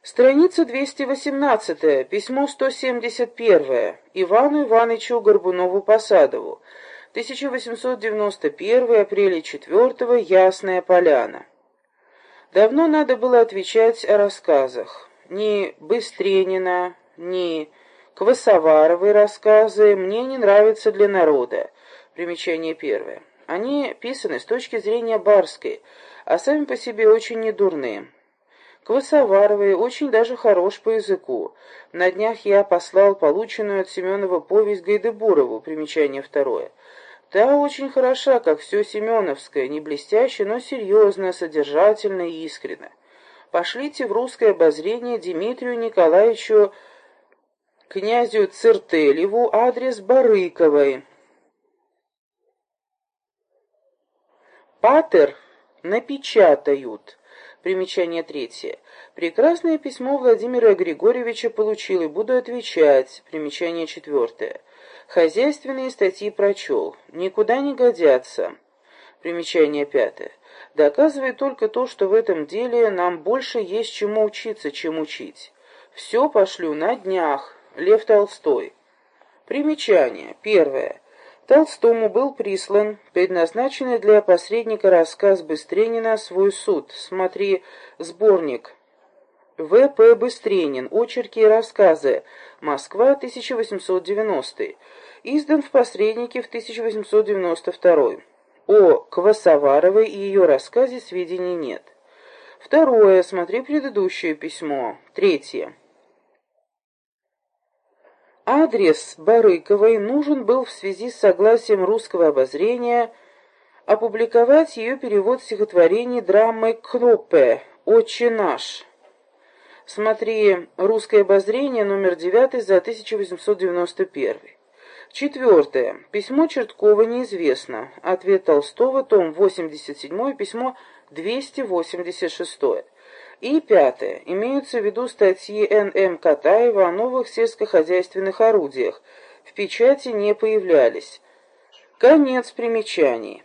Страница 218, письмо 171, Ивану Ивановичу Горбунову-Посадову, 1891, апреля 4, Ясная Поляна. Давно надо было отвечать о рассказах. Ни Быстренина, ни Квасоваровой рассказы мне не нравятся для народа. Примечание первое. Они писаны с точки зрения барской, а сами по себе очень недурные. Квасоваровый очень даже хорош по языку. На днях я послал полученную от Семенова повесть Гайдебурову, примечание второе. Та очень хороша, как все Семеновское, не блестяще, но серьезно, содержательно и искренно. Пошлите в русское обозрение Дмитрию Николаевичу князю Цертелеву адрес Барыковой. Патер напечатают. Примечание третье. Прекрасное письмо Владимира Григорьевича получил и буду отвечать. Примечание четвертое. Хозяйственные статьи прочел. Никуда не годятся. Примечание пятое. Доказывает только то, что в этом деле нам больше есть чему учиться, чем учить. Все пошлю на днях. Лев Толстой. Примечание. Первое. Толстому был прислан предназначенный для посредника рассказ Быстренина «Свой суд». Смотри сборник. В. П. Быстренин. Очерки и рассказы. Москва, 1890. Издан в посреднике в 1892. О Квасоваровой и ее рассказе сведений нет. Второе. Смотри предыдущее письмо. Третье. Адрес Барыковой нужен был в связи с согласием русского обозрения опубликовать ее перевод стихотворений драмы Кнопе «Отче наш». Смотри «Русское обозрение», номер 9 за 1891. Четвертое. Письмо Черткова неизвестно. Ответ Толстого, том 87, письмо 286. И пятое. Имеются в виду статьи Н.М. Катаева о новых сельскохозяйственных орудиях. В печати не появлялись. Конец примечаний.